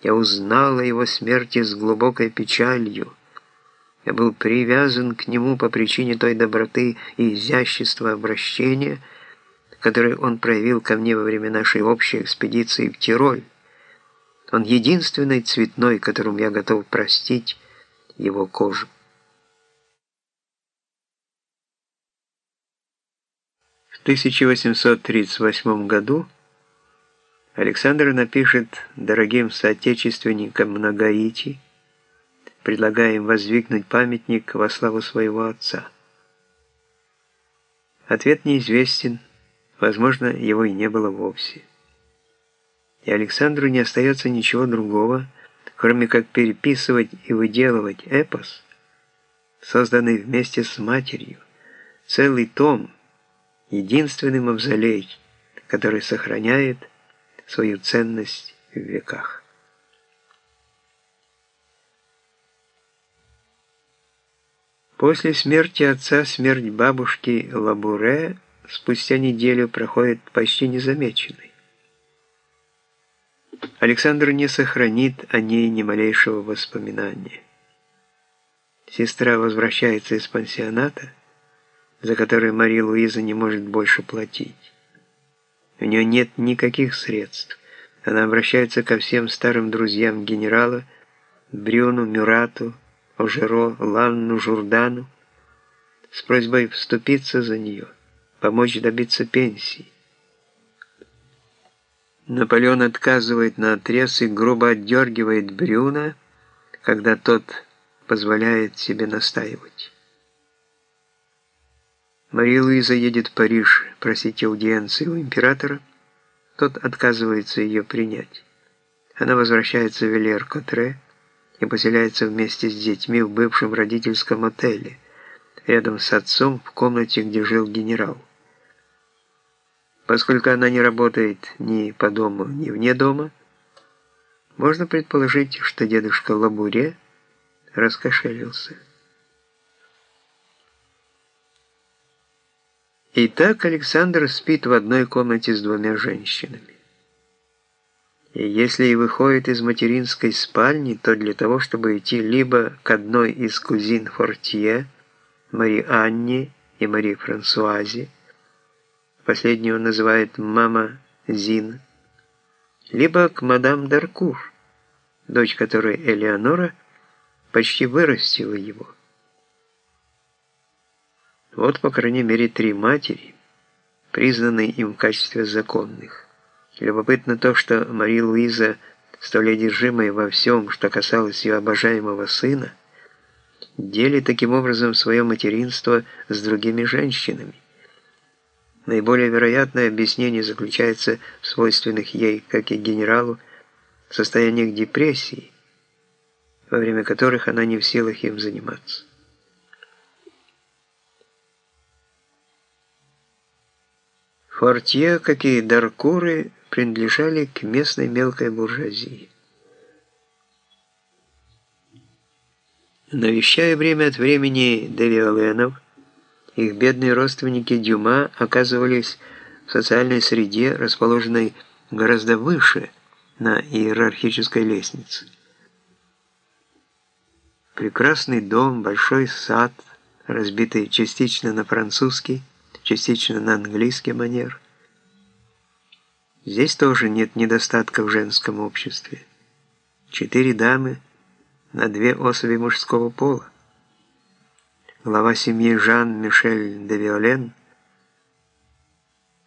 Я узнал о его смерти с глубокой печалью. Я был привязан к нему по причине той доброты и изящества обращения, которые он проявил ко мне во время нашей общей экспедиции в Тироль. Он единственный цветной, которому я готов простить его кожу. В 1838 году Александр напишет дорогим соотечественникам на Гаити, предлагая им воздвигнуть памятник во славу своего отца. Ответ неизвестен, возможно, его и не было вовсе. И Александру не остается ничего другого, кроме как переписывать и выделывать эпос, созданный вместе с матерью, целый том, единственный мавзолей, который сохраняет свою ценность в веках. После смерти отца смерть бабушки Лабуре спустя неделю проходит почти незамеченной. Александр не сохранит о ней ни малейшего воспоминания. Сестра возвращается из пансионата, за который Мария Луиза не может больше платить. У нее нет никаких средств. Она обращается ко всем старым друзьям генерала, Брюну, Мюрату, Ожеро, Ланну, Журдану, с просьбой вступиться за нее, помочь добиться пенсии. Наполеон отказывает на отрез и грубо отдергивает Брюна, когда тот позволяет себе настаивать. Мария Луиза едет в Париж просить аудиенции у императора. Тот отказывается ее принять. Она возвращается в Велер-Котре и поселяется вместе с детьми в бывшем родительском отеле, рядом с отцом в комнате, где жил генерал. Поскольку она не работает ни по дому, ни вне дома, можно предположить, что дедушка Лабуре раскошелился. Итак, Александр спит в одной комнате с двумя женщинами. И если и выходит из материнской спальни, то для того, чтобы идти либо к одной из кузин Фортье, Мари Анне и Мари Франсуазе, последнюю называет «мама Зин», либо к мадам Даркур, дочь которой Элеонора почти вырастила его. Вот, по крайней мере, три матери, признанные им в качестве законных. Любопытно то, что Мария Луиза, столь одержимая во всем, что касалось ее обожаемого сына, делит таким образом свое материнство с другими женщинами. Наиболее вероятное объяснение заключается в свойственных ей, как и генералу, состояниях депрессии, во время которых она не в силах им заниматься. Фортье, как и Даркуры, принадлежали к местной мелкой буржуазии. Навещая время от времени Девиоленов, их бедные родственники Дюма оказывались в социальной среде, расположенной гораздо выше на иерархической лестнице. Прекрасный дом, большой сад, разбитый частично на французский, частично на английский манер. Здесь тоже нет недостатка в женском обществе. Четыре дамы на две особи мужского пола. Глава семьи Жан-Мишель де Виолен,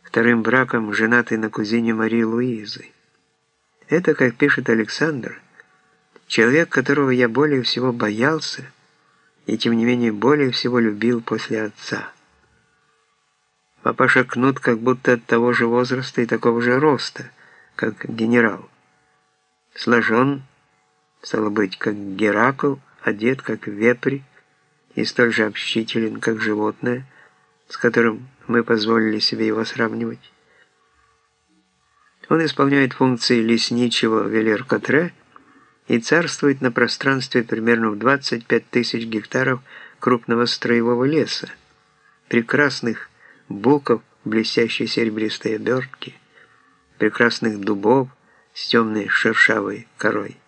вторым браком женатый на кузине Марии Луизы. Это, как пишет Александр, человек, которого я более всего боялся и тем не менее более всего любил после отца. Папаша Кнут как будто от того же возраста и такого же роста, как генерал. Сложен, стало быть, как Геракл, одет как вепрь и столь же общителен, как животное, с которым мы позволили себе его сравнивать. Он исполняет функции лесничего Велер-Котре и царствует на пространстве примерно в 25 тысяч гектаров крупного строевого леса, прекрасных буков блестящей серебристой обертки, прекрасных дубов с темной шершавой корой.